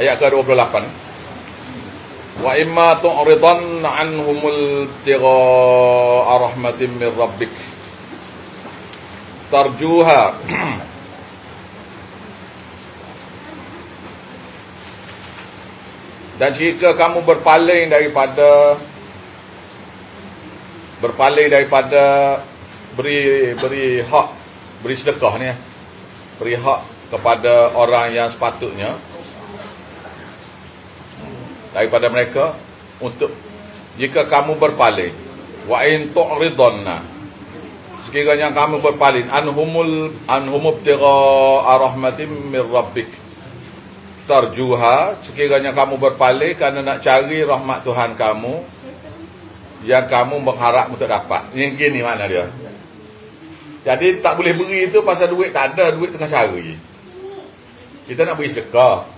Ayat ke-28. Wa imma tu'ridan anhumul tigha'a rahmatin min rabbik. Tarjuha. Dan jika kamu berpaling daripada berpaling daripada beri beri hak beri sedekah ni beri hak kepada orang yang sepatutnya daripada mereka untuk jika kamu berpaling wa in tu'ridanna sekiranya kamu berpaling anhumul anhumub tira rahmatin min rabbik tarjuha sekiranya kamu berpaling kerana nak cari rahmat Tuhan kamu yang kamu mengharap untuk dapat. Yang gini mana dia? Jadi tak boleh beri itu pasal duit tak ada, duit tengah cari. Kita nak beri sedekah.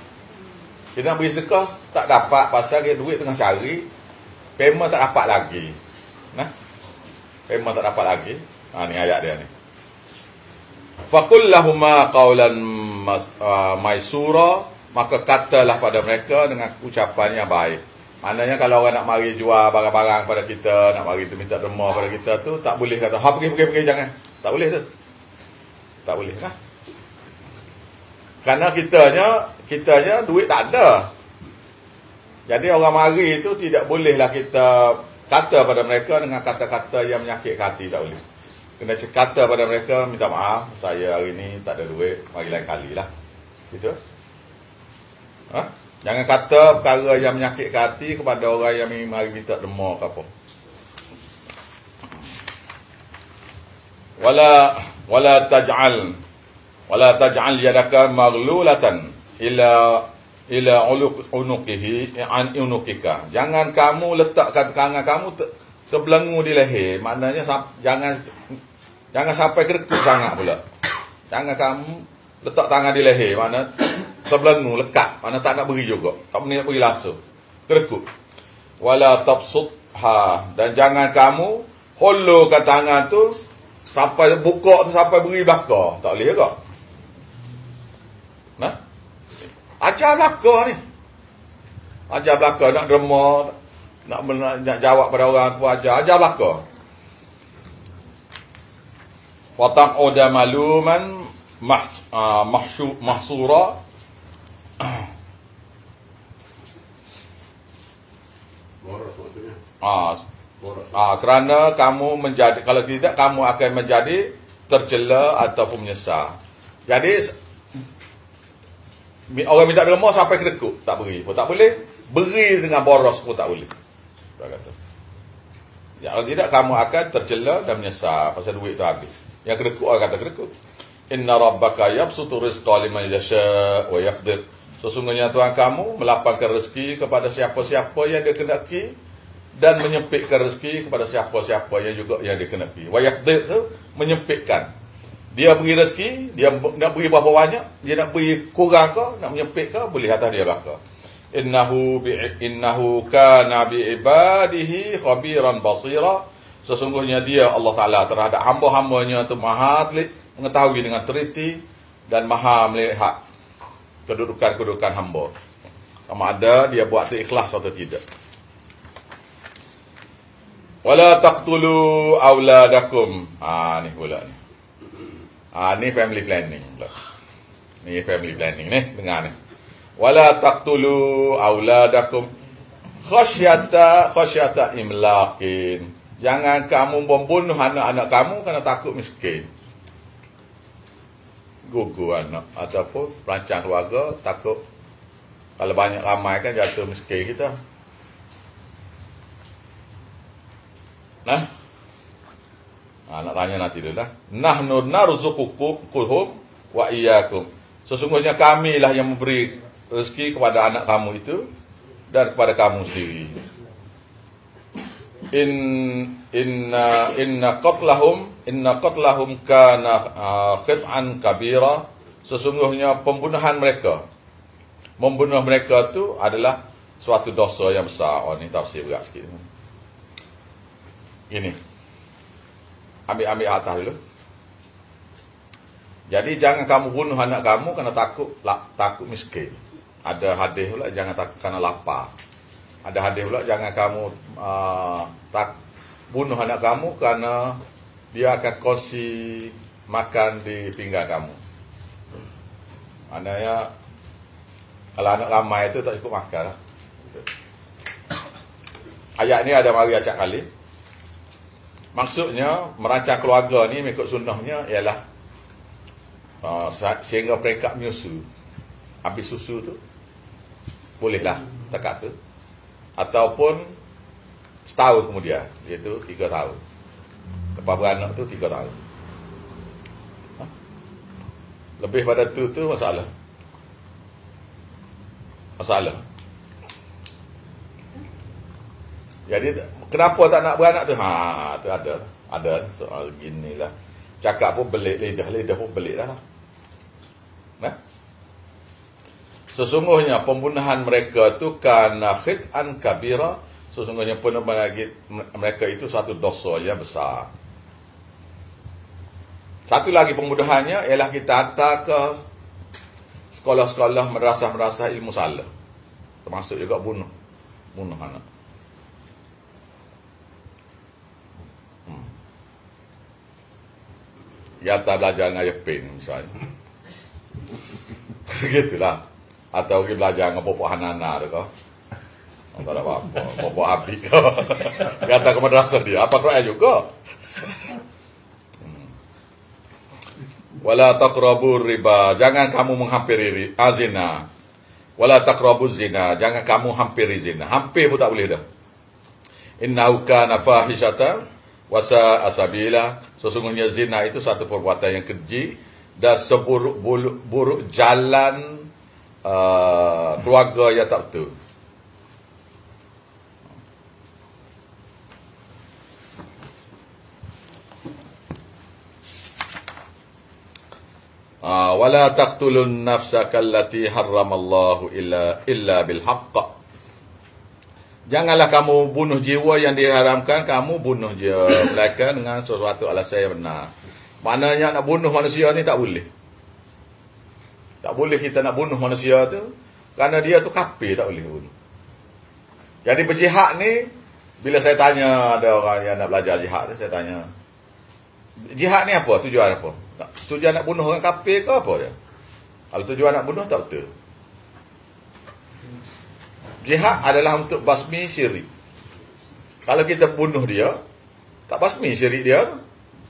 Kita nak beri sedekah tak dapat pasal dia duit tengah cari. Payment tak dapat lagi. Nah. Payment tak dapat lagi. Ha ni ayat dia ni. Faqul lahumma qawlan uh, maisura maka katalah pada mereka dengan ucapan yang baik. Maknanya kalau orang nak mari jual barang-barang kepada kita, nak mari tu minta derma pada kita tu, tak boleh kata, ha pergi, pergi, pergi, jangan. Tak boleh tu. Tak boleh kan? Kerana kitanya, kitanya duit tak ada. Jadi orang mari itu tidak bolehlah kita kata pada mereka dengan kata-kata yang menyakit hati, tak boleh. Kena kata pada mereka, minta maaf, saya hari ni tak ada duit, mari lain kali lah. Gitu. Ha? Jangan kata perkara yang menyakit hati kepada orang yang mari minta demo ke apa. Wala wala taj'al wala taj'al yadaka maghlulatan ila ila unuqihi an unuqika. Jangan kamu letakkan tangan kamu sebelenggu di leher. Maknanya jangan jangan sampai kerekut sangat pula. Jangan kamu letak tangan di leher. Maknanya terbelenggu, lekat. Mana tak nak beri juga. Tak boleh nak beri langsung. Kerekut. Wala tabsutha. Dan jangan kamu hollokan tangan tu sampai buka tu sampai beri belakang. Tak boleh juga. Nah? Ajar belakang ni. Ajar belakang. Nak derma. Nak, nak, nak jawab pada orang aku ajar. Ajar belakang. Fataq'uda maluman mah, uh, mahsura Ah, ah, kerana kamu menjadi kalau tidak kamu akan menjadi tercela ataupun menyesal. Jadi orang minta derma sampai kedekut tak beri pun tak boleh. Beri dengan boros pun tak boleh. Dia kata. Ya, kalau tidak kamu akan tercela dan menyesal pasal duit tu habis. Yang kedekut orang kata kedekut. Inna rabbaka yabsutu rizqa liman yasha wa yaqdir. Sesungguhnya Tuhan kamu melapangkan rezeki kepada siapa-siapa yang dia kendaki dan menyempitkan rezeki kepada siapa-siapa yang juga yang dikenaki. Wayaqdir tu menyempitkan. Dia beri rezeki, dia nak beri berapa banyak, dia nak beri kurang ke, nak menyempit ke, boleh atas dia belaka. Innahu bi innahu kana bi ibadihi khabiran basira. Sesungguhnya dia Allah Taala terhadap hamba-hambanya itu maha telit, mengetahui dengan teliti dan maha melihat kedudukan-kedudukan hamba. Sama ada dia buat itu ikhlas atau tidak. Wala taqtulu auladakum. Ah ni pula ni. Ah ni family planning. Ni family planning ni dengar ni. Wala taqtulu auladakum khasyata khasyata imlaqin. Jangan kamu membunuh anak-anak kamu kerana takut miskin. Gugu anak ataupun perancang keluarga takut kalau banyak ramai kan jatuh miskin kita. Nah. Ha, nak tanya nanti dulu lah. Nahnu narzuqukum wa iyyakum. Sesungguhnya kamilah yang memberi rezeki kepada anak kamu itu dan kepada kamu sendiri. In inna inna qatlahum inna qatlahum kana uh, khit'an kabira. Sesungguhnya pembunuhan mereka membunuh mereka itu adalah suatu dosa yang besar. Oh ni tafsir berat sikit. Ini. Ambil-ambil atas dulu. Jadi jangan kamu bunuh anak kamu kerana takut takut miskin. ada hadis pula jangan tak kerana lapar. Ada hadis pula jangan kamu uh, tak bunuh anak kamu kerana dia akan kongsi makan di pinggan kamu. Maknanya kalau anak ramai itu tak cukup makan lah. Ayat ni ada mari acak kali. Maksudnya merancang keluarga ni mengikut sunnahnya ialah uh, sehingga peringkat menyusu. Habis susu tu bolehlah tekat tu. Ataupun setahun kemudian iaitu tiga tahun. Lepas beranak tu tiga tahun. Ha? Lebih pada tu tu masalah. Masalah. Jadi kenapa tak nak beranak tu? Ha, tu ada. Ada soal ginilah. Cakap pun belik lidah, lidah pun belik dah. Nah. Sesungguhnya pembunuhan mereka tu kana khit'an kabira, sesungguhnya pembunuhan mereka itu satu dosa yang besar. Satu lagi pembunuhannya ialah kita hantar ke sekolah-sekolah madrasah-madrasah ilmu salah. Termasuk juga bunuh. Bunuh anak. Ya tak belajar dengan Yepin misalnya. Begitulah. Atau pergi belajar dengan Popok Hanana tu kau. Oh, tak ada apa-apa. Popok Habib kau. Kata ke madrasah dia. Apa Quran juga. Hmm. Wala taqrabu riba. Jangan kamu menghampiri azina. Wala taqrabu zina. Jangan kamu hampiri zina. Hampir pun tak boleh dah. Innahu kana fahishatan wasa asabila sesungguhnya zina itu satu perbuatan yang keji dan seburuk buruk jalan uh, keluarga yang tak betul. Uh, wala taqtulun nafsaka allati harramallahu illa illa bil haqq Janganlah kamu bunuh jiwa yang diharamkan, kamu bunuh je mereka dengan sesuatu alasan yang benar. Maknanya nak bunuh manusia ni tak boleh. Tak boleh kita nak bunuh manusia tu kerana dia tu kafir tak boleh bunuh. Jadi berjihad ni bila saya tanya ada orang yang nak belajar jihad tu saya tanya jihad ni apa? Tujuan apa? Tujuan nak bunuh orang kafir ke apa dia? Kalau tujuan nak bunuh tak betul. Jihad adalah untuk basmi syirik. Kalau kita bunuh dia, tak basmi syirik dia,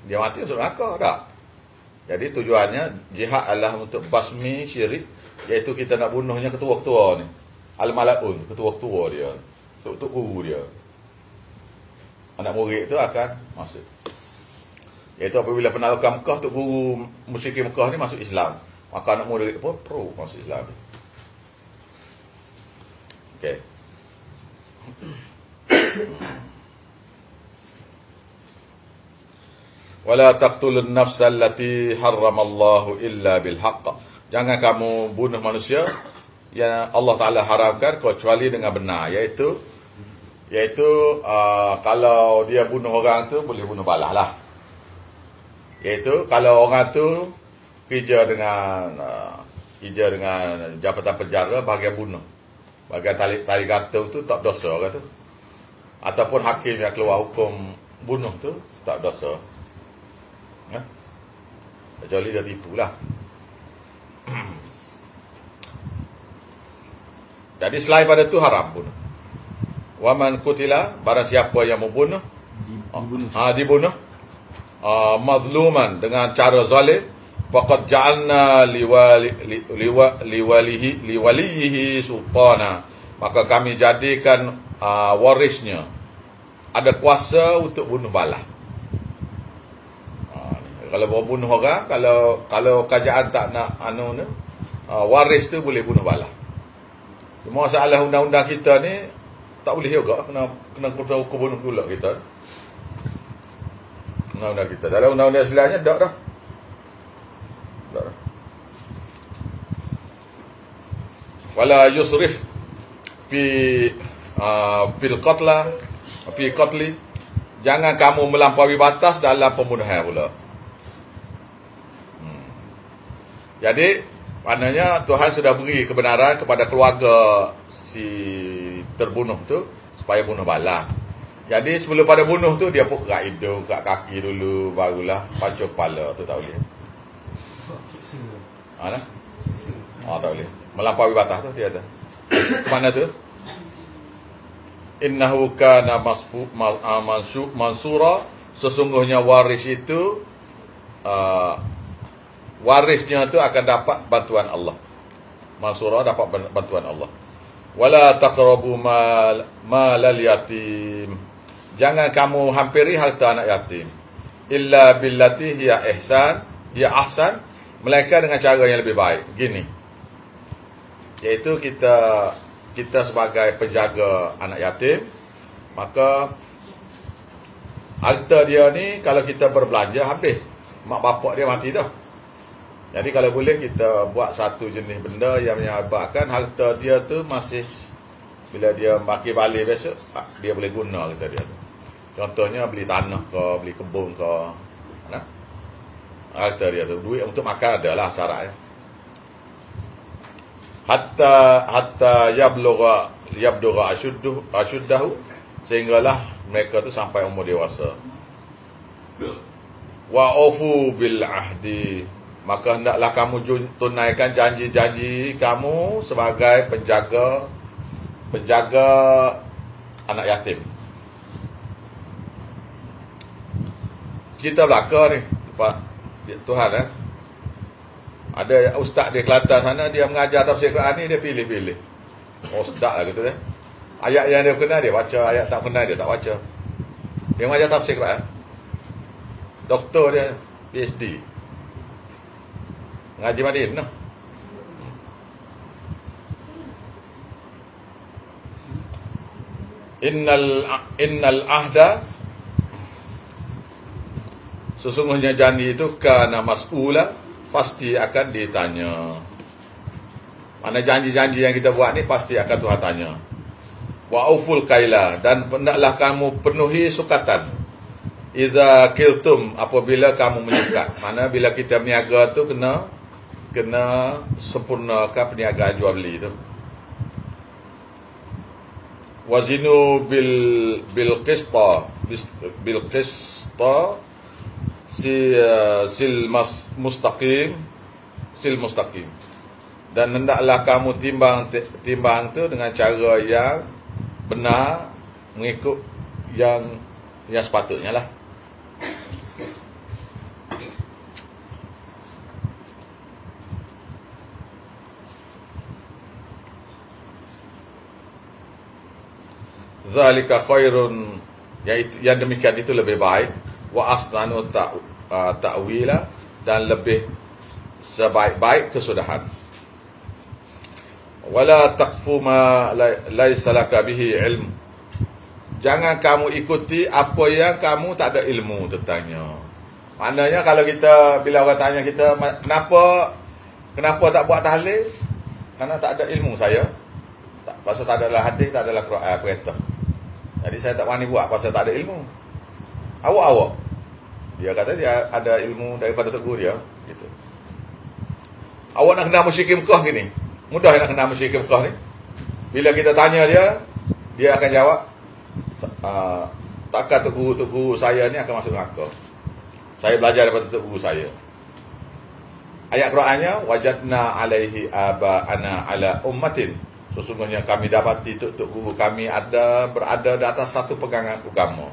dia mati masuk neraka, tak? Jadi tujuannya jihad adalah untuk basmi syirik, iaitu kita nak bunuhnya ketua-ketua ni. Al-Mala'un, ketua-ketua dia. Untuk guru dia. Anak murid itu akan masuk. Iaitu apabila penaklukan Mekah, untuk guru musyrik Mekah ni masuk Islam. Maka anak murid pun pro masuk Islam. Okay. Wala taqtulun nafsa allati harramallahu illa bil haqq. Jangan kamu bunuh manusia yang Allah Taala haramkan kecuali dengan benar iaitu iaitu uh, kalau dia bunuh orang tu boleh bunuh balah lah. Iaitu kalau orang tu kerja dengan uh, kerja dengan jabatan penjara bahagian bunuh. Bagai tali, tali gantung tu tak dosa kata. Ataupun hakim yang keluar hukum bunuh tu tak dosa. Ya? Kecuali dia tipu lah. Jadi selain pada tu haram bunuh. Waman kutila, barang siapa yang membunuh. Dibunuh. Ha, dibunuh. Uh, mazluman dengan cara zalim faqad ja'alna liwali liwalihi liwalihi sultana. Maka kami jadikan uh, warisnya. Ada kuasa untuk bunuh balah. Uh, kalau mau bunuh orang kalau kalau kerajaan tak nak anu ni uh, waris tu boleh bunuh balah. Cuma masalah undang-undang kita ni tak boleh juga. Kena kena hukum bunuh pula kita. Undang-undang kita. Dalam undang-undang Islamnya tak dah wala yusrif fi uh, fil qatla fi qatli jangan kamu melampaui batas dalam pembunuhan pula hmm. jadi Maknanya Tuhan sudah beri kebenaran kepada keluarga si terbunuh tu supaya bunuh balas. Jadi sebelum pada bunuh tu dia pun kat hidung, kat kaki dulu barulah pacu kepala tu tak boleh. Ha nah? Oh, tak boleh. Melampaui batas tu dia tu. Mana tu? Innahu kana masfu mansu mansura sesungguhnya waris itu uh, warisnya tu akan dapat bantuan Allah. Mansura dapat bantuan Allah. Wala taqrabu mal malal yatim. Jangan kamu hampiri harta anak yatim. Illa billati hiya ihsan, hiya ahsan, melainkan dengan cara yang lebih baik. Gini. Yaitu kita kita sebagai penjaga anak yatim, maka harta dia ni kalau kita berbelanja habis. Mak bapak dia mati dah. Jadi kalau boleh kita buat satu jenis benda yang menyebabkan harta dia tu masih bila dia maki balik besok dia boleh guna kita dia tu. Contohnya beli tanah ke, beli kebun ke. Harta dia tu duit untuk makan adalah syarat ya. Hatta hatta yablugha yabdugha ashuddu ashuddahu sehinggalah mereka tu sampai umur dewasa. Wa ufu bil ahdi maka hendaklah kamu tunaikan janji-janji kamu sebagai penjaga penjaga anak yatim. Kita belaka ni, Pak Tuhan eh. Ada ustaz di Kelantan sana dia mengajar tafsir Quran ni dia pilih-pilih. Oh, ustaz lah gitu eh. Ayat yang dia kenal dia baca, ayat tak kenal dia tak baca. Dia mengajar tafsir Quran. Doktor dia PhD. Ngaji Madinah. Innal innal ahda Sesungguhnya janji itu kana mas'ula pasti akan ditanya. Mana janji-janji yang kita buat ni pasti akan Tuhan tanya. Wa auful kaila dan hendaklah kamu penuhi sukatan. Idza kiltum apabila kamu menyikat. Mana bila kita berniaga tu kena kena sempurnakan perniagaan jual beli tu. Wazinu bil bil qista bil qista si uh, sil mas mustaqim sil mustaqim dan hendaklah kamu timbang timbang tu dengan cara yang benar mengikut yang yang sepatutnya lah. zalika khairun yang demikian itu lebih baik wa uh, ta'wila dan lebih sebaik-baik kesudahan. wala taqfu ma laisa laka bihi ilm jangan kamu ikuti apa yang kamu tak ada ilmu tentangnya maknanya kalau kita bila orang tanya kita kenapa kenapa tak buat tahlil? Kerana tak ada ilmu saya. Tak pasal tak adalah hadis tak adalah Quran perintah. Jadi saya tak berani buat pasal tak ada ilmu. Awak-awak. Dia kata dia ada ilmu daripada tegur dia. Gitu. Awak nak kenal musyrik Mekah gini. Mudah nak kenal musyrik Mekah ni. Bila kita tanya dia, dia akan jawab, uh, takkan tegur-tegur saya ni akan masuk neraka. Saya belajar daripada tegur saya. Ayat Qurannya, wajadna alaihi aba ana ala ummatin Sesungguhnya kami dapati tuk-tuk guru kami ada berada di atas satu pegangan agama.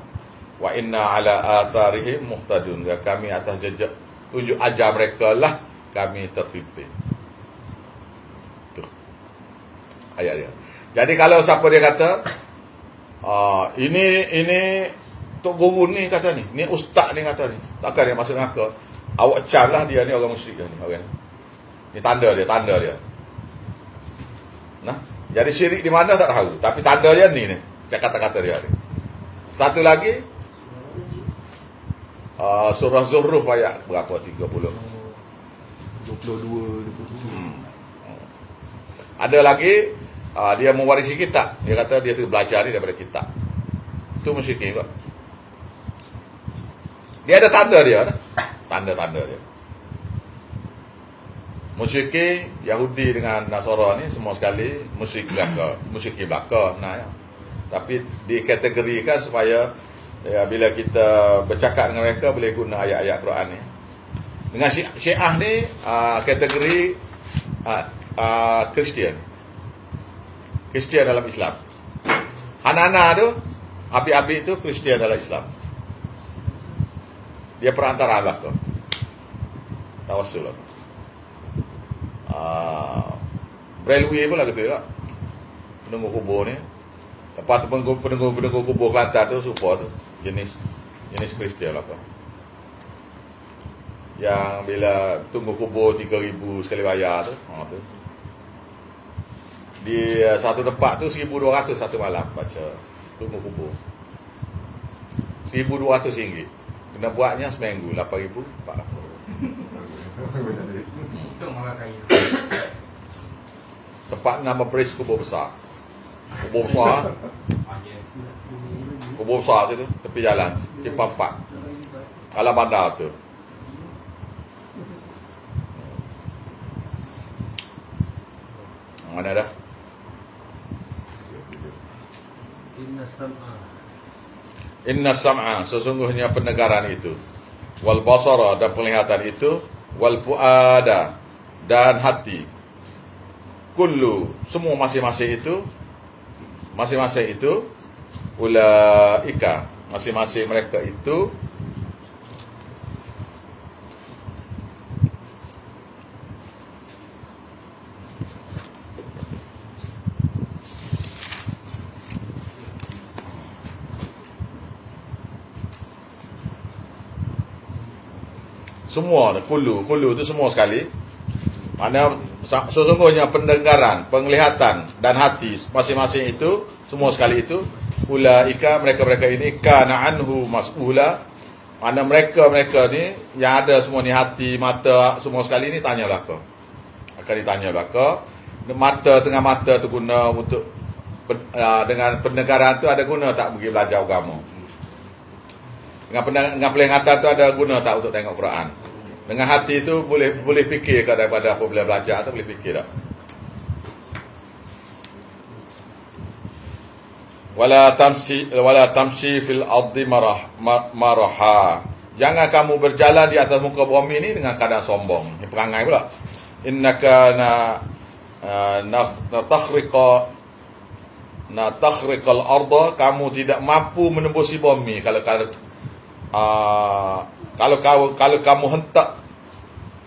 Wa inna ala atharihim muhtadun. Kami atas jejak tunjuk ajar mereka lah kami terpimpin. Tuh. Ayat dia. Jadi kalau siapa dia kata, uh, ini ini tuk guru ni kata ni, ni ustaz ni kata ni. Takkan dia masuk neraka. Awak cam lah dia ni orang musyrik ni. Orang ni. Ni tanda dia, tanda dia. Nah, jadi syirik di mana tak tahu, tapi tanda dia ni ni, kata-kata dia ni. Satu lagi uh, surah Zuhruf ayat berapa? 30. 22 22. Hmm. Ada lagi uh, dia mewarisi kitab. Dia kata dia tu belajar ni daripada kitab. Itu musyrik kok. Dia ada tanda dia, tanda-tanda dia. Musyrikin Yahudi dengan Nasara ni semua sekali musyrik belaka, musyrik belaka nah ya. Tapi dikategorikan supaya ya, bila kita bercakap dengan mereka boleh guna ayat-ayat Quran ni. Dengan Syiah ni uh, kategori uh, uh, Kristian. Kristian dalam Islam. Hanana tu, habis-habis tu Kristian dalam Islam. Dia perantara Allah tu. Tawassul lah. Uh, Braillewi pun lah kata juga. Penunggu kubur ni. Lepas tu penunggu-penunggu kubur Kelantan tu, super tu. Jenis jenis Kristian lah tu. Yang bila tunggu kubur 3000 sekali bayar tu. Ha, tu. Di uh, satu tempat tu 1200 satu malam baca tunggu kubur. 1200 ringgit. Kena buatnya seminggu 8000 400. Itu malah kaya. Tempat nama beris kubur besar. Kubur besar. kubur besar situ tepi jalan simpang 4. Alam bandar tu. Mana dah? Inna sam'a Inna sam'a sesungguhnya pendengaran itu wal basara dan penglihatan itu wal fuada dan hati kullu semua masing-masing itu masing-masing itu ulaika masing-masing mereka itu Semua kulu, kulu itu semua sekali. Mana sesungguhnya pendengaran, penglihatan dan hati masing-masing itu semua sekali itu ulaika mereka-mereka ini kana anhu mas'ula. Mana mereka-mereka ni yang ada semua ni hati, mata semua sekali ni tanya belaka. Akan ditanya belaka. Mata tengah mata tu guna untuk ah, dengan pendengaran tu ada guna tak pergi belajar agama. Dengan dengan tu ada guna tak untuk tengok Quran? Dengan hati tu boleh boleh fikir ke daripada apa boleh belajar atau boleh fikir tak? Wala tamsi wala tamsi fil ardi marah maraha. Jangan kamu berjalan di atas muka bumi ni dengan keadaan sombong. Ini perangai pula. Innaka na uh, na takhriqa na takhriqal arda kamu tidak mampu menembusi bumi kalau uh, kalau kau kalau kamu hentak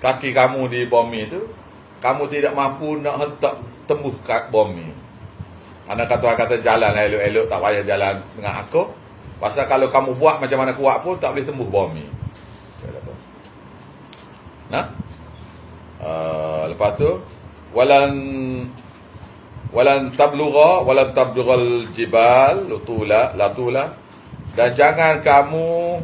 kaki kamu di bumi itu, kamu tidak mampu nak hentak tembus kat bumi. Mana kata kata jalan elok-elok tak payah jalan dengan aku. Pasal kalau kamu buat macam mana kuat pun tak boleh tembus bumi. Nah. Uh, lepas tu walan walan tablugha walan tablughal jibal lutula latula dan jangan kamu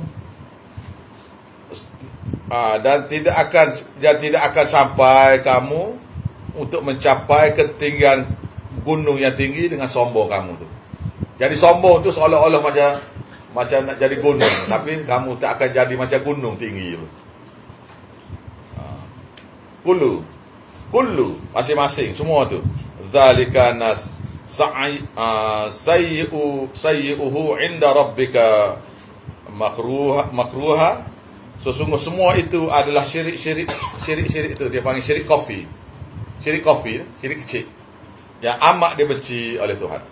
ha, dan tidak akan dan tidak akan sampai kamu untuk mencapai ketinggian gunung yang tinggi dengan sombong kamu tu. Jadi sombong tu seolah-olah macam macam nak jadi gunung, tapi kamu tak akan jadi macam gunung tinggi tu. Ha. Kullu kullu masing-masing semua tu. Zalika nas sayyi'u sayyi'uhu 'inda rabbika makruha makruha Sesungguh semua itu adalah syirik-syirik syirik-syirik itu dia panggil syirik kopi. Syirik kopi, syirik kecil. Yang amat dibenci oleh Tuhan.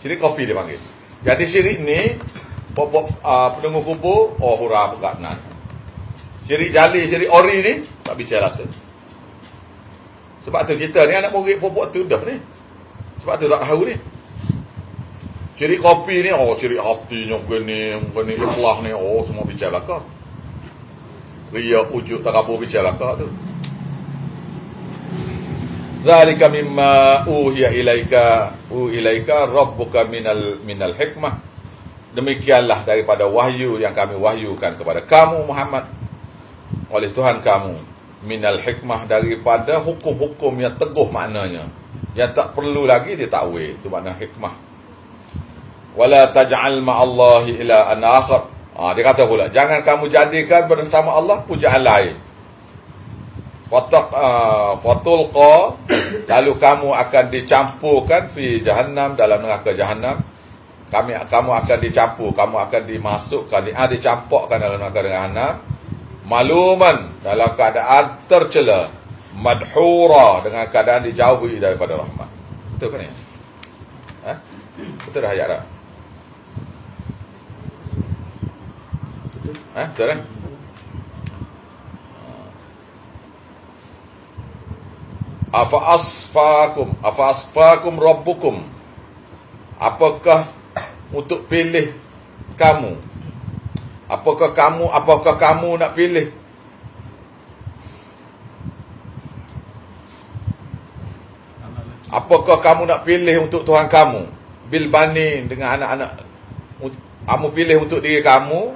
Syirik kopi dia panggil. Jadi syirik ni pokok uh, penunggu kubur oh hura buka nan. Syirik jali, syirik ori ni tak bicara rasa. Sebab tu kita ni anak murid pokok tu dah ni. Sebab tu tak tahu ni. Syirik kopi ni oh syirik hati ni begini, begini ikhlas ni oh semua bicara belakang. Ria ujuk takabur bicara kau tu. Zalika mimma uhiya ilaika u ilaika rabbuka minal minal hikmah. Demikianlah daripada wahyu yang kami wahyukan kepada kamu Muhammad oleh Tuhan kamu minal hikmah daripada hukum-hukum yang teguh maknanya yang tak perlu lagi ditakwil itu makna hikmah wala taj'al ma'allahi ila an akhar Ha, dia kata pula, jangan kamu jadikan bersama Allah pujaan lain. Fatak uh, fatulqa lalu kamu akan dicampurkan fi jahannam dalam neraka jahannam. Kami kamu akan dicampur, kamu akan dimasukkan, di, ah, dicampurkan dalam neraka jahannam. Maluman dalam keadaan tercela, madhura dengan keadaan dijauhi daripada rahmat. Betul kan ni? Ha? Betul dah ayat dah? Ha? Betul kan? Afa asfakum Afa asfakum rabbukum Apakah Untuk pilih Kamu Apakah kamu Apakah kamu nak pilih Apakah kamu nak pilih Untuk Tuhan kamu? Bilbani dengan anak-anak Kamu pilih untuk diri kamu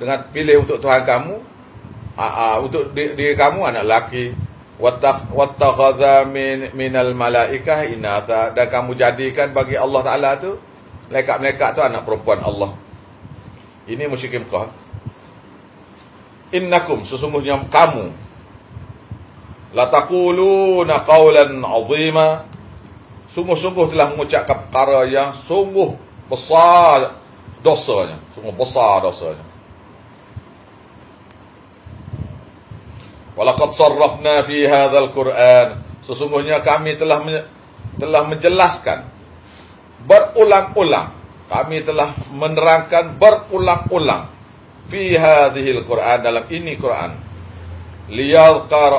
Dengan pilih untuk Tuhan kamu? Untuk diri kamu Anak lelaki. Wattakhadha min minal malaikah inatha. Dan kamu jadikan bagi Allah Taala tu malaikat-malaikat tu anak perempuan Allah. Ini musyrikin Mekah. Innakum sesungguhnya kamu. La taquluna qawlan 'azima sungguh-sungguh telah mengucapkan perkara yang sungguh besar dosanya, sungguh besar dosanya. Walaqad sarrafna fi hadzal Qur'an. Sesungguhnya kami telah telah menjelaskan berulang-ulang. Kami telah menerangkan berulang-ulang fi hadzal Qur'an dalam ini Quran. Liyadhkar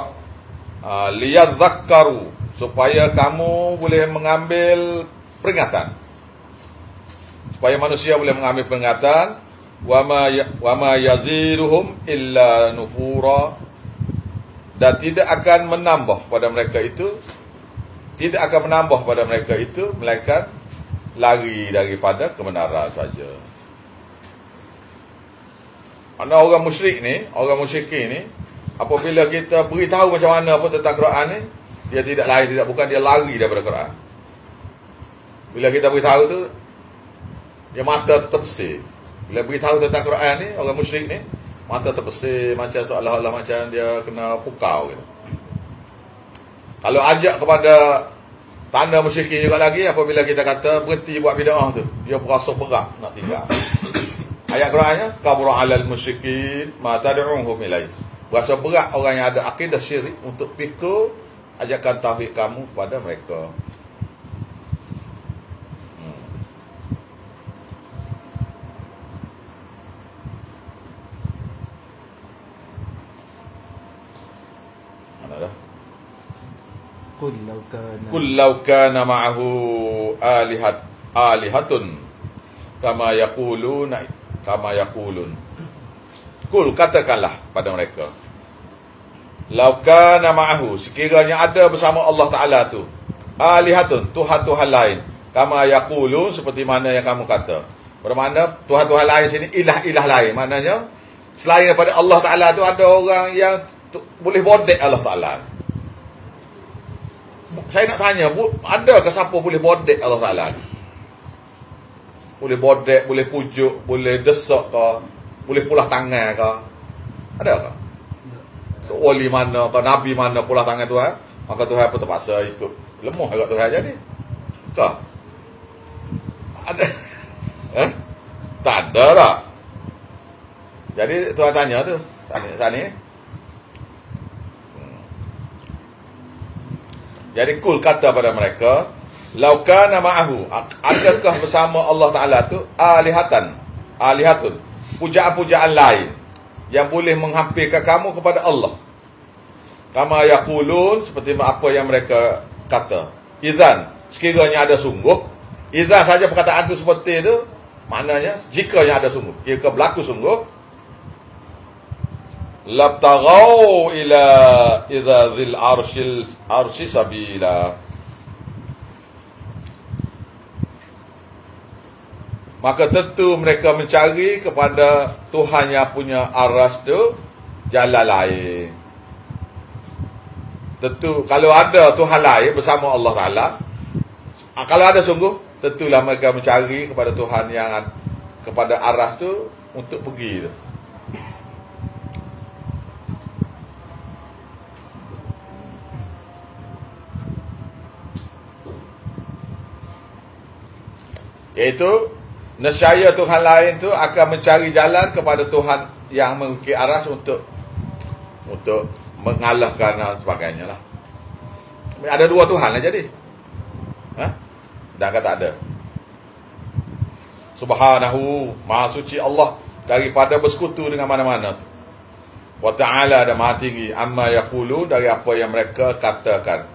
uh, liyadhakkaru supaya kamu boleh mengambil peringatan. Supaya manusia boleh mengambil peringatan wa ma ya, wa ma yaziduhum illa nufura dan tidak akan menambah pada mereka itu tidak akan menambah pada mereka itu melainkan lari daripada kebenaran saja. Ana orang musyrik ni, orang musyrik ni, apabila kita beritahu macam mana pun tentang Quran ni, dia tidak lari, tidak bukan dia lari daripada Quran. Bila kita beritahu tu, dia mata tetap bersih. Bila beritahu tentang Quran ni, orang musyrik ni, mata terpesir macam seolah-olah macam dia kena pukau gitu. Kalau ajak kepada tanda musyrikin juga lagi apabila kita kata berhenti buat bid'ah tu, dia berasa berat nak tinggal. Ayat Qurannya kabura alal musyrikin ma tad'uhum ilai. Berasa berat orang yang ada akidah syirik untuk pikul ajakan tauhid kamu kepada mereka. Qul law kana Qul law kana ma'ahu alihat alihatun kama yaquluna kama yaqulun. Qul katakanlah pada mereka. Law kana ma'ahu sekiranya ada bersama Allah Taala tu alihatun tuhan-tuhan lain kama yaqulun seperti mana yang kamu kata. Bermakna tuhan-tuhan lain sini ilah-ilah lain. Maknanya selain daripada Allah Taala tu ada orang yang boleh bodek Allah Taala saya nak tanya, ada ke siapa boleh bodek Allah Ta'ala Boleh bodek, boleh pujuk, boleh desak ke, boleh pulah tangan ke? Ada? Tok wali mana ke, nabi mana pulah tangan Tuhan? Maka Tuhan pun terpaksa ikut. Lemah agak Tuhan jadi. Tak? Ada? Eh? Tak ada tak? Jadi Tuhan tanya tu, tanya, tanya Jadi kul kata pada mereka, laukana ma'ahu, adakah bersama Allah Taala tu alihatan, alihatun, pujaan-pujaan lain yang boleh menghampirkan kamu kepada Allah. Kama yaqulun seperti apa yang mereka kata. Idzan, sekiranya ada sungguh, idzan saja perkataan itu seperti itu, maknanya jika yang ada sungguh, jika berlaku sungguh, labtaghaw ila idza dhil arshil arshi sabila maka tentu mereka mencari kepada Tuhan yang punya aras tu jalan lain. Tentu kalau ada Tuhan lain bersama Allah Taala, ah, kalau ada sungguh tentulah mereka mencari kepada Tuhan yang kepada aras tu untuk pergi tu. Iaitu nescaya Tuhan lain tu akan mencari jalan kepada Tuhan yang mengukir aras untuk untuk mengalahkan dan sebagainya lah. Ada dua Tuhan lah jadi. Ha? Sedangkan tak ada. Subhanahu, maha suci Allah daripada bersekutu dengan mana-mana tu. Wa ta'ala dan maha tinggi amma yaqulu dari apa yang mereka katakan.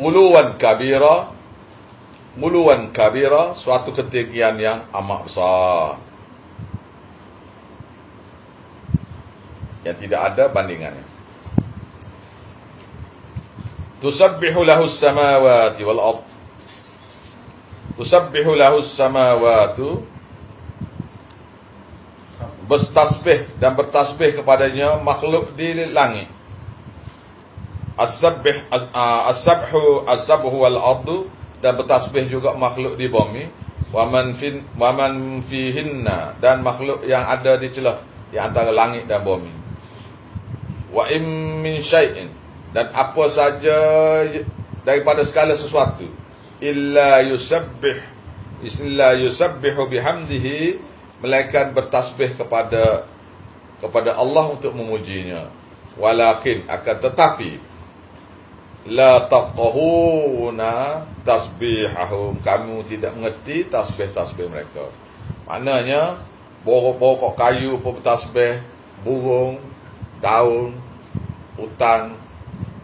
Uluwan kabira muluwan kabira suatu ketinggian yang amat besar. Yang tidak ada bandingannya. Tusabbihu lahu samawati wal ard. Tusabbihu lahu samawati bertasbih dan bertasbih kepadanya makhluk di langit. As-sabbih as-sabhu as-sabhu wal ardu dan bertasbih juga makhluk di bumi. Wa man fin wa man fihinna. Dan makhluk yang ada di celah di antara langit dan bumi. Wa im min syai'in. Dan apa saja daripada segala sesuatu. Illa yusabbih illa yusabbihu bihamdihi. Malaikat bertasbih kepada kepada Allah untuk memujinya. Walakin akan tetapi la taqahuna tasbihahum kamu tidak mengerti tasbih-tasbih mereka maknanya pokok-pokok kayu pun bertasbih burung daun hutan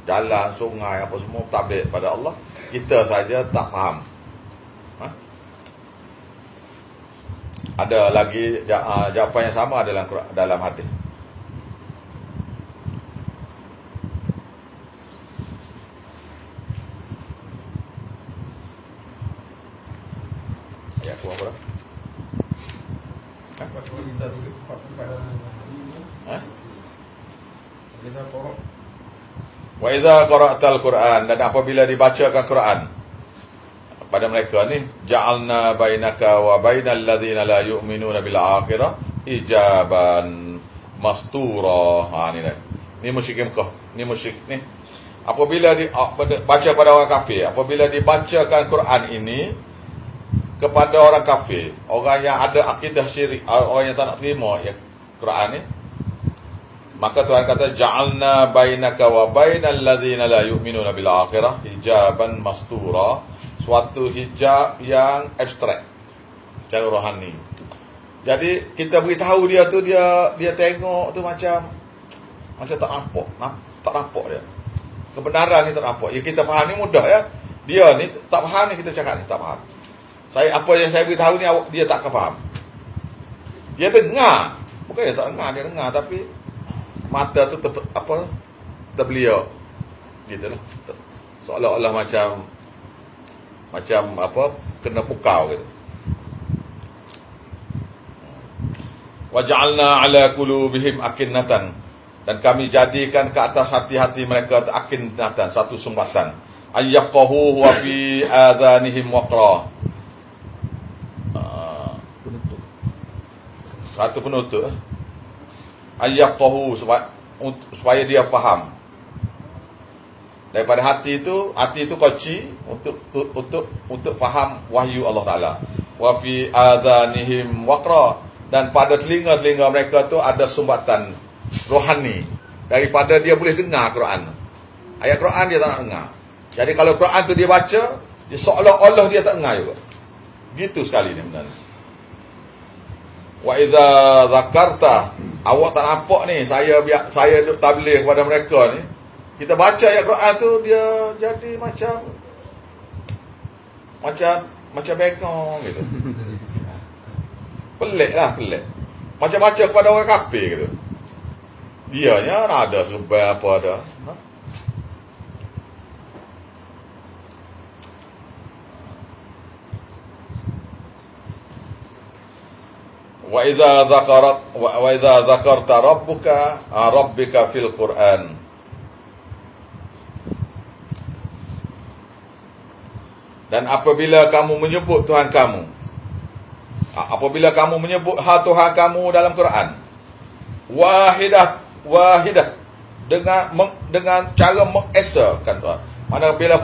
jalan, sungai, apa semua tabik pada Allah. Kita saja tak faham. Ha? Ada lagi ah, jawapan yang sama dalam dalam hadis. Ayat tu apa dah? Ha? Ha? Kita korok Wa idza qara'tal Qur'an dan apabila dibacakan Quran pada mereka ni ja'alna bainaka wa bainal ladzina la yu'minuna bil akhirah ijaban mastura. Ha ni dah. Ni musyrik Mekah. Ni musyrik ni. Apabila di baca pada orang kafir, apabila dibacakan Quran ini kepada orang kafir, orang yang ada akidah syirik, orang yang tak nak terima ya Quran ni, Maka Tuhan kata ja'alna bainaka wa bainal ladzina la yu'minuna bil akhirah hijaban mastura, suatu hijab yang abstrak. Cara rohani. Jadi kita beritahu dia tu dia dia tengok tu macam macam tak nampak, tak nampak dia. Kebenaran ni tak nampak. Ya kita faham ni mudah ya. Dia ni tak faham ni kita cakap ni tak faham. Saya apa yang saya beritahu ni dia tak faham. Dia dengar. Bukan dia tak dengar, dia dengar tapi mata tu ter, apa terbeliak gitu lah. Seolah-olah macam macam apa kena pukau gitu. Waja'alna ala qulubihim akinnatan. Dan kami jadikan ke atas hati-hati mereka akinnatan satu sumbatan. Ayyaqahu wa fi adhanihim waqra satu penutup eh? ayyaqahu supaya, supaya dia faham. Daripada hati itu, hati itu kunci untuk untuk untuk faham wahyu Allah Taala. Wa fi adhanihim waqra dan pada telinga-telinga mereka tu ada sumbatan rohani daripada dia boleh dengar Quran. Ayat Quran dia tak nak dengar. Jadi kalau Quran tu dia baca, dia seolah-olah dia tak dengar juga. Gitu sekali ni benar. Wa idza zakarta awak tak nampak ni saya saya duk tabligh kepada mereka ni. Kita baca ayat Quran tu dia jadi macam macam macam bengong gitu. Pelik lah pelik. Macam baca kepada orang kafir gitu. Dia nya ada sebab apa ada. ha? Dzakarat wa idza dzakarta rabbuka rabbika fil Qur'an. Dan apabila kamu menyebut Tuhan kamu apabila kamu menyebut ha Tuhan kamu dalam Quran wahidah wahidah dengan dengan cara mengesakan Tuhan. Mana bila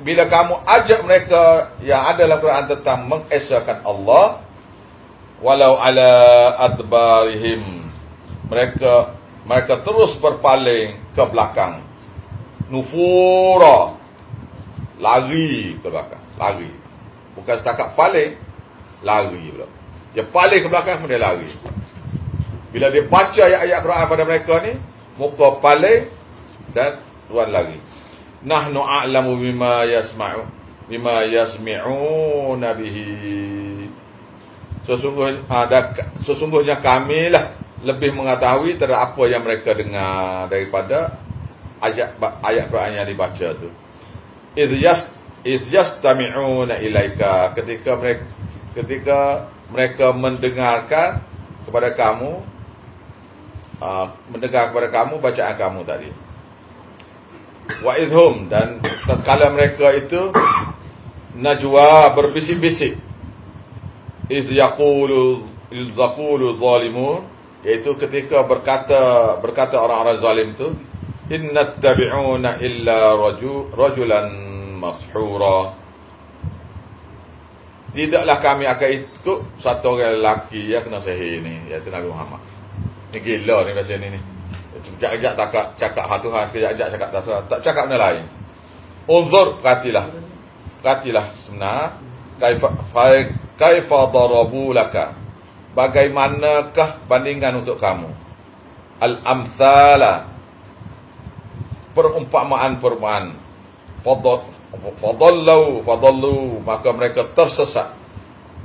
bila kamu ajak mereka yang ada dalam Quran tentang mengesakan Allah walau ala adbarihim. Mereka mereka terus berpaling ke belakang. Nufura. Lari ke belakang. Lari. Bukan setakat paling. Lari pula. Dia paling ke belakang kemudian lari. Bila dia baca ayat-ayat Quran pada mereka ni muka paling dan tuan lari. Nahnu a'lamu bima yasma'u bima yasmi'una bihi sesungguhnya ada sesungguhnya kamilah lebih mengetahui terhadap apa yang mereka dengar daripada ayat ayat Quran yang dibaca tu. Idh yas idh yastami'una ilaika ketika mereka ketika mereka mendengarkan kepada kamu uh, mendengar kepada kamu bacaan kamu tadi. Wa idhum dan tatkala mereka itu najwa berbisik-bisik idh yaqulu idh yaqulu zalimun iaitu ketika berkata berkata orang-orang zalim tu inna tabi'una illa rajul rajulan mashura. Tidaklah kami akan ikut satu orang lelaki yang kena sihir ni iaitu Nabi Muhammad. Ni gila ni bahasa ni ni. Sekejap-kejap cakap cakap satu hal sekejap-kejap cakap hal tak cakap benda lain. Unzur katilah. Katilah sebenar. Kaifa kaifa darabu laka? Bagaimanakah bandingan untuk kamu? Al-amthala. Perumpamaan-perumpamaan. Fadallu fadallu. Maka mereka tersesat.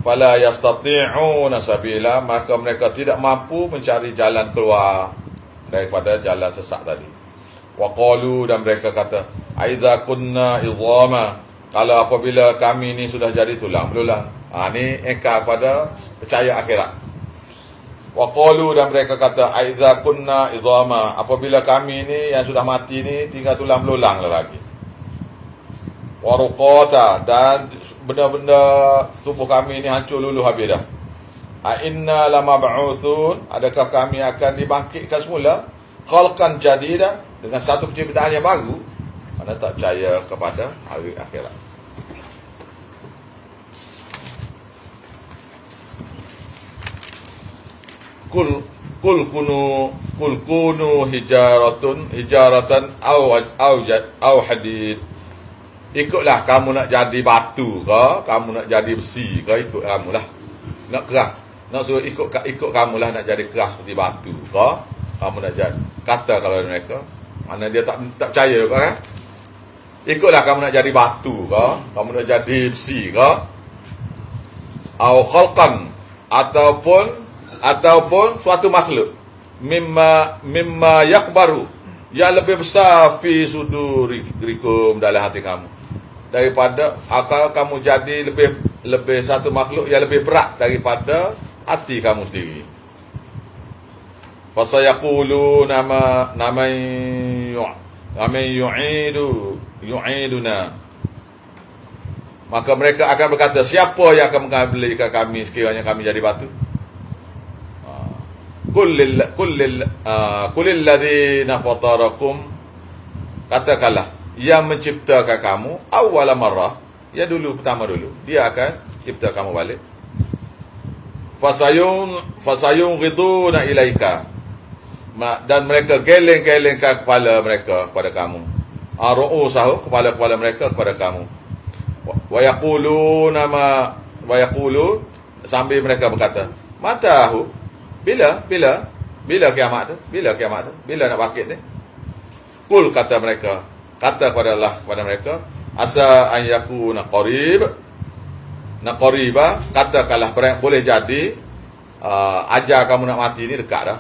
Fala yastati'una sabila. Maka mereka tidak mampu mencari jalan keluar daripada jalan sesat tadi. Wa qalu dan mereka kata aiza kunna idhama. Kalau apabila kami ni sudah jadi tulang belulang ha ni eka pada percaya akhirat. Wa qalu dan mereka kata aiza kunna idhama. Apabila kami ni yang sudah mati ni tinggal tulang belulang lagi. Waruqata dan benda-benda tubuh kami ni hancur lulu habis dah. A inna lama ba'uthun Adakah kami akan dibangkitkan semula? Khalqan jadida Dengan satu penciptaan yang baru Anda tak percaya kepada hari akhirat Kul kul kunu kul kunu hijaratun hijaratan au au au hadid. Ikutlah kamu nak jadi batu ke, kamu nak jadi besi ke, ikut kamu lah. Nak keras. Nak suruh ikut ikut kamu lah nak jadi keras seperti batu ke kamu nak jadi. Kata kalau mereka mana dia tak tak percaya ke kan ikutlah kamu nak jadi batu ke kamu nak jadi besi ke. Au khalqan ataupun ataupun suatu makhluk mimma mimma yakbaru yang lebih besar fi sudurikum dalam hati kamu daripada akal kamu jadi lebih lebih satu makhluk yang lebih berat daripada hati kamu sendiri. Fasayaqulu nama nama nama yu'idu yu'iduna. Maka mereka akan berkata, siapa yang akan mengambilkan kami sekiranya kami jadi batu? Kullil kullil ladzina fatarakum. Katakanlah yang menciptakan kamu awal marrah ya dulu pertama dulu dia akan cipta kamu balik. Fasayun fasayun ghiduna ilaika dan mereka geleng-gelengkan kepala mereka kepada kamu. Aru'usahu kepala-kepala mereka kepada kamu. Wa yaquluna ma wa yaqulu sambil mereka berkata matahu bila? Bila? Bila kiamat tu? Bila kiamat tu? Bila nak bangkit ni? Kul kata mereka. Kata kepada Allah kepada mereka asa an yakuna qarib? Nak qariba katakanlah boleh jadi uh, ajar kamu nak mati ni dekat dah.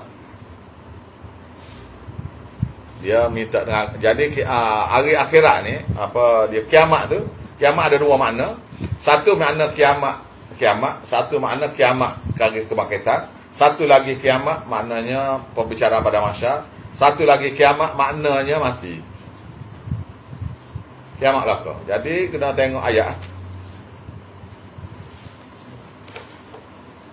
Dia minta dengan jadi uh, hari akhirat ni apa dia kiamat tu kiamat ada dua makna. Satu makna kiamat kiamat satu makna kiamat kali kebangkitan satu lagi kiamat maknanya pembicaraan pada masa satu lagi kiamat maknanya mati. Kiamat kau. Jadi kena tengok ayat.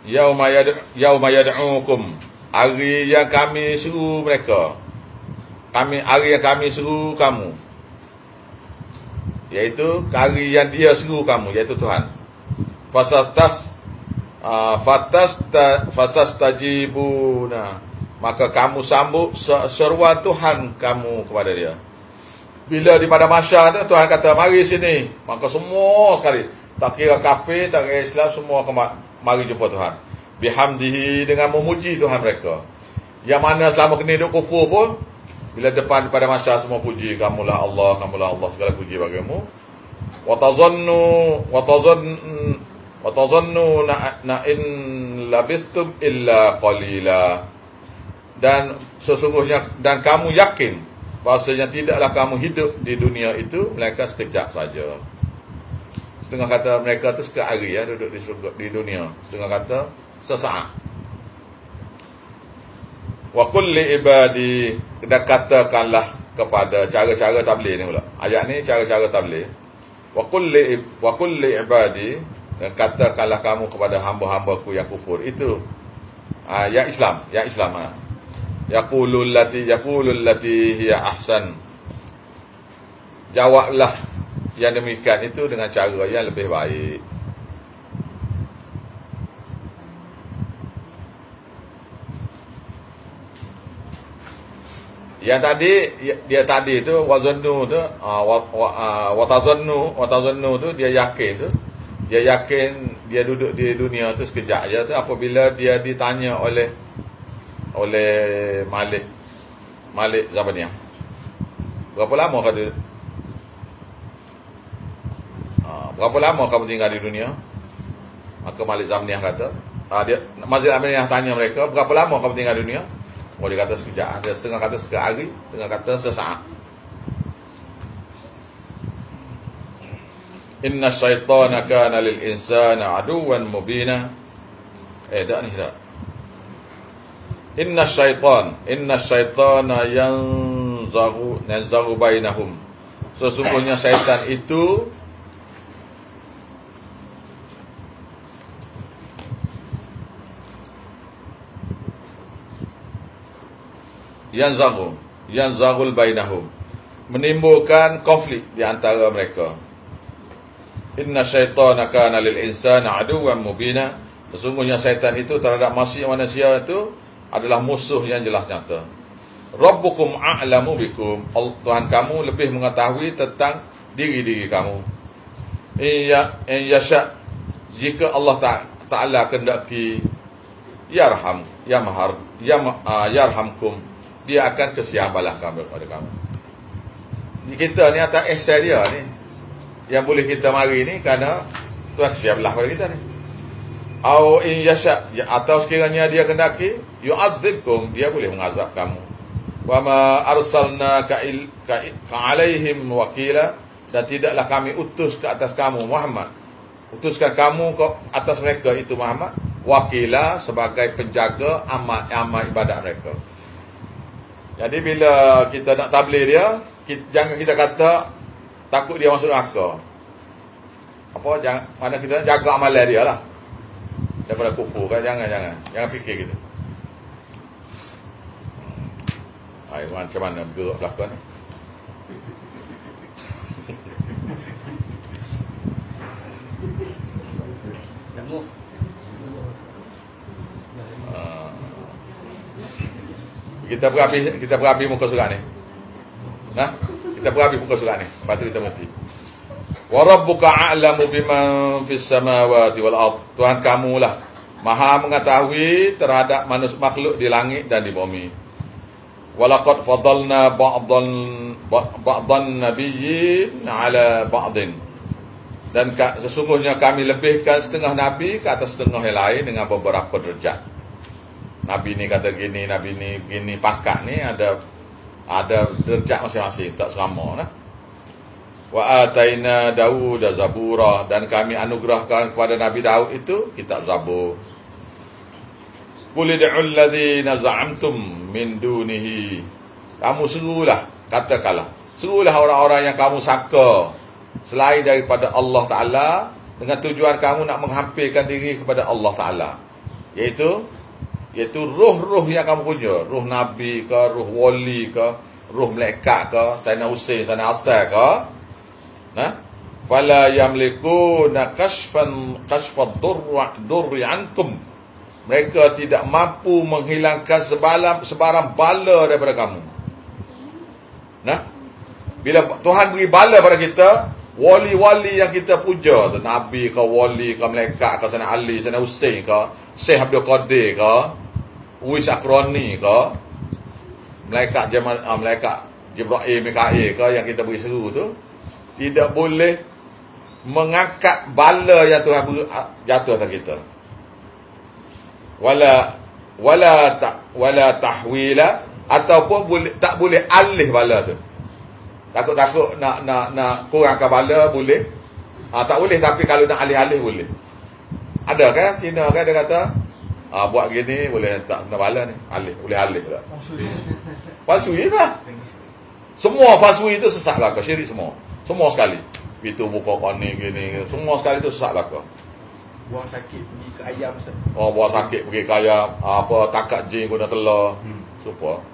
Yauma yad yauma yad'ukum. Hari yang kami seru mereka. Kami hari yang kami seru kamu. Iaitu kari yang dia seru kamu iaitu Tuhan fasastas uh, fatas fasastajibuna. Maka kamu sambut seruan Tuhan kamu kepada dia. Bila di pada masyar tu Tuhan kata mari sini. Maka semua sekali. Tak kira kafir tak kira Islam semua mari jumpa Tuhan. Bihamdihi dengan memuji Tuhan mereka. Yang mana selama kena duduk kufur pun bila depan pada masyarakat semua puji kamulah Allah, kamulah Allah segala puji bagimu. Wa tazannu wa tazannu wa tazannu na in labistum illa qalila. Dan sesungguhnya dan kamu yakin bahasanya tidaklah kamu hidup di dunia itu melainkan sekejap saja. Setengah kata mereka tu sekehari ya duduk di di dunia. Setengah kata sesaat. Wa qul li ibadi dan katakanlah kepada cara-cara tabligh ni pula. Ayat ni cara-cara tabligh. Wa qul li wa qul li ibadi dan katakanlah kamu kepada hamba-hambaku yang kufur. Itu uh, ya Islam, ya Islam. Ha. Yaqulul lati yaqulul lati hiya ahsan. Jawablah yang demikian itu dengan cara yang lebih baik. Yang tadi dia tadi tu wazannu tu uh, watazannu watazannu tu dia yakin tu dia yakin dia duduk di dunia tu sekejap aja tu apabila dia ditanya oleh oleh Malik. Malik Zabaniah. Berapa lama kau dia uh, berapa lama kamu tinggal di dunia? Maka Malik Zabaniah kata uh, dia Malik Zabaniah tanya mereka berapa lama kamu tinggal di dunia? Dia kata sekejap. Ada setengah kata sekehari Setengah kata sesaat Inna syaitana kana lil insana aduwan mubina. Eh tak ni tak? Inna syaitan Inna syaitana yang zaru Yang zaru bainahum Sesungguhnya syaitan itu yang zaghul bainahum. Menimbulkan konflik di antara mereka inna syaitana kana lil insani aduwwan mubina sesungguhnya syaitan itu terhadap manusia itu adalah musuh yang jelas nyata rabbukum a'lamu bikum Tuhan kamu lebih mengetahui tentang diri-diri kamu iya in yasha jika Allah Ta'ala kendaki yarham ya mahar ya uh, yarhamkum dia akan kesian balas kamu kepada kamu. Ni kita ni atas ihsan dia ni. Yang boleh kita mari ni kerana Tuhan kesian balas kepada kita ni. Au in yasha ya, atau sekiranya dia kendaki yu'adzibkum dia boleh mengazab kamu. Wa ma arsalna ka, alaihim wakila dan tidaklah kami utus ke atas kamu Muhammad. Utuskan kamu ke atas mereka itu Muhammad wakila sebagai penjaga amat-amat ibadat mereka. Jadi bila kita nak tabligh dia, kita, jangan kita kata takut dia masuk neraka. Apa jangan mana kita jaga amalan dia lah. Daripada kufur kan jangan jangan. Jangan fikir gitu. Hai, macam mana bergerak belakang ni? Tengok. Kita berapi kita berapi muka surat ni. Nah, kita berapi muka surat ni. Lepas tu kita mesti. Wa rabbuka a'lamu biman fis samawati wal ard. Tuhan kamu lah Maha mengetahui terhadap manusia makhluk di langit dan di bumi. Walaqad fadalna ba'dhan ba'dhan nabiyyin 'ala ba'din. Dan sesungguhnya kami lebihkan setengah nabi ke atas setengah yang lain dengan beberapa derajat. Nabi ni kata gini, Nabi ni gini pakat ni ada ada derajat masing-masing, tak sama lah. Wa ataina Daud Zabura dan kami anugerahkan kepada Nabi Daud itu kitab Zabur. Qul ud'u alladhina za'amtum min dunihi. Kamu serulah, katakanlah. Serulah orang-orang yang kamu sangka selain daripada Allah Taala dengan tujuan kamu nak menghampirkan diri kepada Allah Taala. Yaitu Iaitu roh-roh yang kamu punya Roh Nabi ke, roh Wali ke Roh Melekat ke, Sayyidina Hussein, Sayyidina Asal ke Nah, fala yamlikuna kashfan kashfad durra durri ankum. Mereka tidak mampu menghilangkan sebarang sebarang bala daripada kamu. Nah, bila Tuhan beri bala pada kita, wali-wali yang kita puja, tu nabi ke wali ke malaikat ke sana Ali, sana Husain ke, Syekh Abdul Qadir ke, Uwais Akroni ke, malaikat Jamal uh, malaikat Jibril Mikail ke yang kita beri seru tu tidak boleh mengangkat bala yang Tuhan ah, jatuh atas kita. Wala wala tak wala tahwila ataupun boleh tak boleh alih bala tu. Takut-takut nak nak nak kurangkan bala boleh. Ha, tak boleh tapi kalau nak alih-alih boleh. Ada kan Cina kan dia kata ah buat gini boleh tak kena bala ni. Alih, boleh alih tak? Pasui lah. Semua pasui itu sesat lah kau syirik semua. Semua sekali. Itu buka kau ni gini, semua sekali itu sesat lah kau. Buang sakit pergi ke ayam Ustaz. Oh, buat sakit pergi kaya apa takat jin guna telur. Hmm. Super.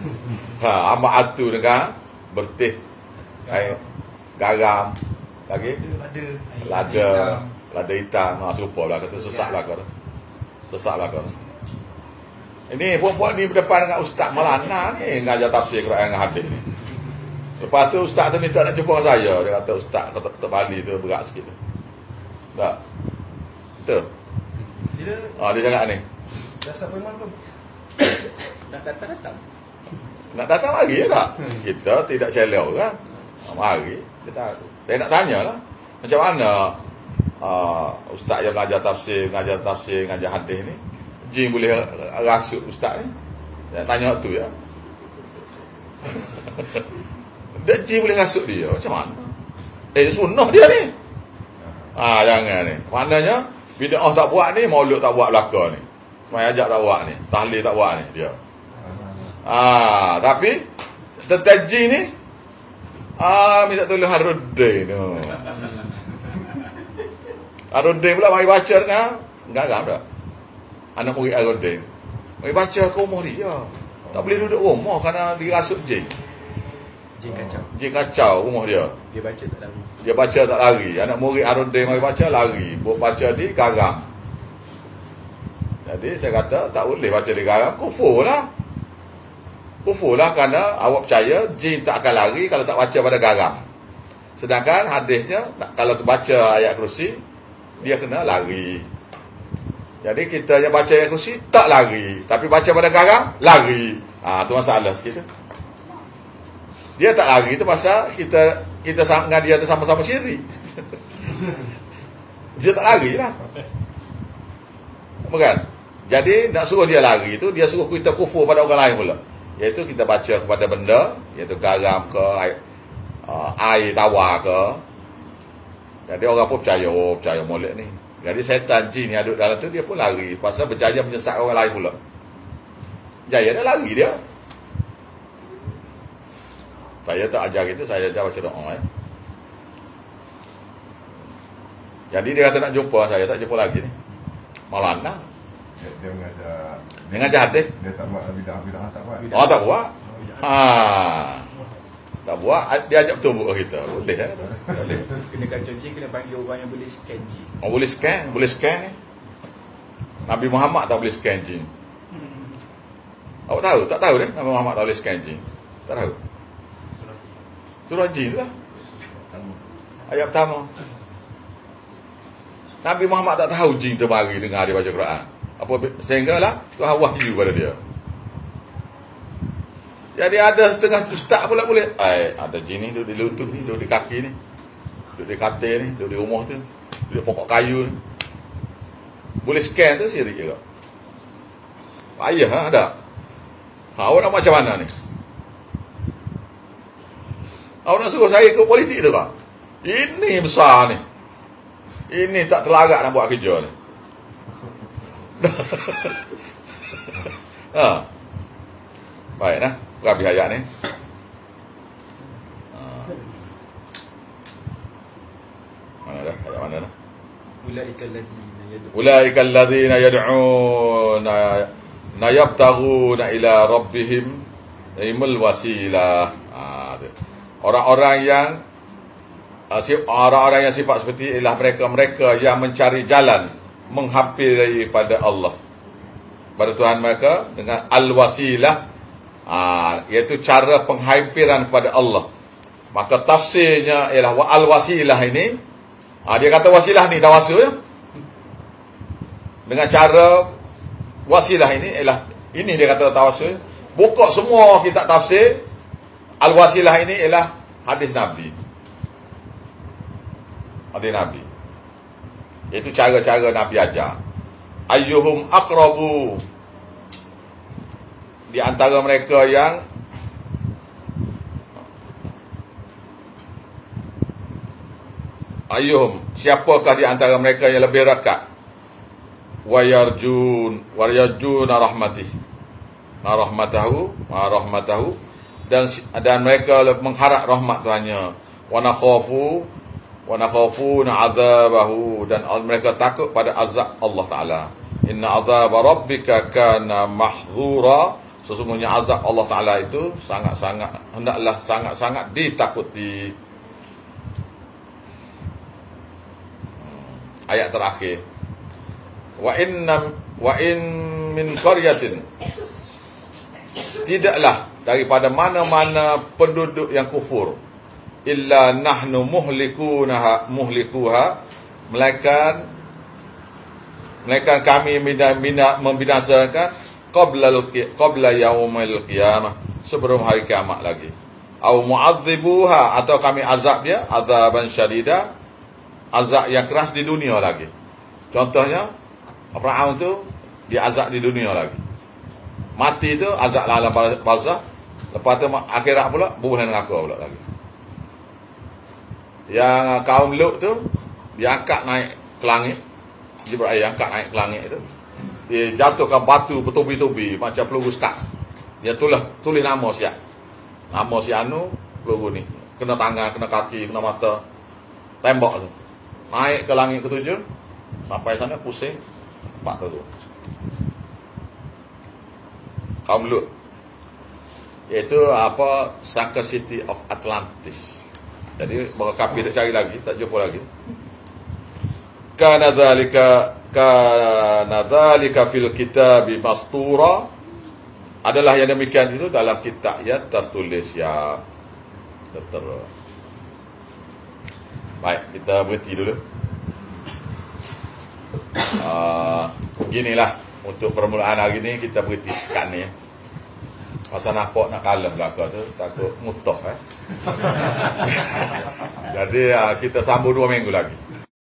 ha, amat atu dengan bertih air garam lagi Ada lada lada hitam ha, serupa lah kata sesak lah kau sesak lah kau ini puan-puan ni berdepan dengan ustaz Malana ni ngajar tafsir Quran dengan hadis ni. Lepas tu ustaz tu minta nak jumpa dengan saya. Dia kata ustaz kata Tok Bali tu berat sikit tu. Tak. Betul? Dia ha, dia cakap ni. Dah sampai mana belum? Dah datang-datang. nak datang lagi ya tak? Kita tidak selau kan ha, mari. Kita saya nak tanya lah. Macam mana uh, ustaz yang belajar tafsir mengajar tafsir mengajar hadis ni jin boleh rasuk ustaz ni. Nak tanya tu ya. Dia jin boleh rasuk dia macam mana? Eh sunnah dia ni. Ah jangan ni. Maknanya bid'ah tak buat ni maulud tak buat belaka ni. Semai ajak tak buat ni tahlil tak buat ni dia. Ah, tapi tetaji ni ah minta tolong Haruddin tu. Haruddin pula mari baca dengan garam tak? Anak murid Haruddin. Mari baca ke rumah dia. Tak boleh duduk rumah kerana dirasuk jin. Jin kacau. Jin kacau rumah dia. Dia baca tak lari. Dia baca tak lari. Anak murid Haruddin mari baca lari. Buat baca di garam. Jadi saya kata tak boleh baca di garam. Kufur lah. Kufur lah kerana awak percaya jin tak akan lari kalau tak baca pada garam. Sedangkan hadisnya kalau baca ayat kursi dia kena lari. Jadi kita yang baca ayat kursi tak lari, tapi baca pada garam lari. Ah ha, tu masalah sikit. Dia tak lari tu pasal kita kita sama dengan dia tu sama-sama syirik. dia tak lari lah. Bukan? Jadi nak suruh dia lari tu dia suruh kita kufur pada orang lain pula. Iaitu kita baca kepada benda iaitu garam ke air, uh, air tawar ke. Jadi orang pun percaya oh percaya molek ni. Jadi setan jin yang duduk dalam tu dia pun lari pasal berjaya menyesat orang lain pula. Jaya dia lari dia. Saya tak ajar kita, saya ajar baca doa eh. Jadi dia kata nak jumpa saya, tak jumpa lagi ni. Malana. Dia, dia mengajar Dia ngajar hadis. Dia tak buat bidah-bidah tak buat Oh tak buat. Ha. Tak buat, dia ajak bertumbuk kita. Boleh eh. Boleh. Kena kacau jin, kena panggil orang yang boleh scan jin. Oh, boleh scan, boleh scan ni. Nabi Muhammad tak boleh scan jin. Awak tahu? Tak tahu deh Nabi Muhammad tak boleh scan jin. Tak tahu. Surah jin lah. Ayat pertama. Nabi Muhammad tak tahu jin tu mari dengar dia baca Quran. Apa sehinggalah Tuhan wahyu pada dia. Jadi ada setengah ustaz pula boleh. Ai, ada jin ni duduk di lutut ni, duduk di kaki ni. Duduk di katil ni, duduk di rumah tu. Duduk pokok kayu ni. Boleh scan tu syirik juga. Payah ha, ada. Ha, awak nak macam mana ni? Awak nak suruh saya ikut politik tu kah? Ini besar ni. Ini tak terlagak nak buat kerja ni. ha. Baik nah. Berhabis ayat ni. Ha. Mana dah? Ayat mana dah? Ulaika alladziina yad'un Ulaika alladhina yad'una na yabtaghuna ila rabbihim ilmul wasilah. Ha, Orang-orang yang si- orang-orang yang sifat seperti ialah mereka-mereka yang mencari jalan menghampiri pada Allah. Pada Tuhan mereka dengan al-wasilah uh, iaitu cara penghampiran kepada Allah. Maka tafsirnya ialah wa al-wasilah ini uh, dia kata wasilah ni tawassul ya. Dengan cara wasilah ini ialah ini dia kata tawassul. Buka semua kitab tafsir al-wasilah ini ialah hadis Nabi. Hadis Nabi. Itu cara-cara Nabi ajar. Ayyuhum aqrabu di antara mereka yang Ayyuhum siapakah di antara mereka yang lebih dekat wa yarjun wa yarjuna rahmatih ma rahmatahu ma rahmatahu. Dan dan mereka mengharap rahmat Tuhannya. Wa nakhafu wa nakhafuna azabahu. Dan mereka takut pada azab Allah taala. Inna azab rabbika kana mahzura sesungguhnya azab Allah taala itu sangat-sangat hendaklah sangat-sangat ditakuti. Ayat terakhir. Wa inna wa in min qaryatin. Tidaklah daripada mana-mana penduduk yang kufur. Illa nahnu muhlikunaha muhlikuha. Melainkan melainkan kami bina, bina, membinasakan qabla qabla yaumil qiyamah sebelum hari kiamat lagi. Au mu'adzibuha atau kami azab dia azaban syadida azab yang keras di dunia lagi. Contohnya Abraham tu dia azab di dunia lagi. Mati tu azab alam barzah lepas tu akhirat pula dengan aku pula lagi. Yang kaum Lut tu dia angkat naik ke langit. Jibril angkat naik ke langit tu dia jatuhkan batu bertubi-tubi macam peluru skat dia tulis tulis nama siap. Nama si Anu peluru ni. Kena tangan kena kaki kena mata. Tembak tu. Naik ke langit ketujuh sampai sana pusing empat tu kaum Lut. Iaitu apa? Saka City of Atlantis. Jadi bahawa kafir cari lagi, tak jumpa lagi. Kana dzalika kana dzalika fil kitab mastura adalah yang demikian itu dalam kitab ya tertulis ya tertera. Baik, kita berhenti dulu. Uh, beginilah untuk permulaan hari ini kita berhenti sekat ni. Pasal nampak nak kalah belakang tu Takut mutoh eh Jadi uh, kita sambung dua minggu lagi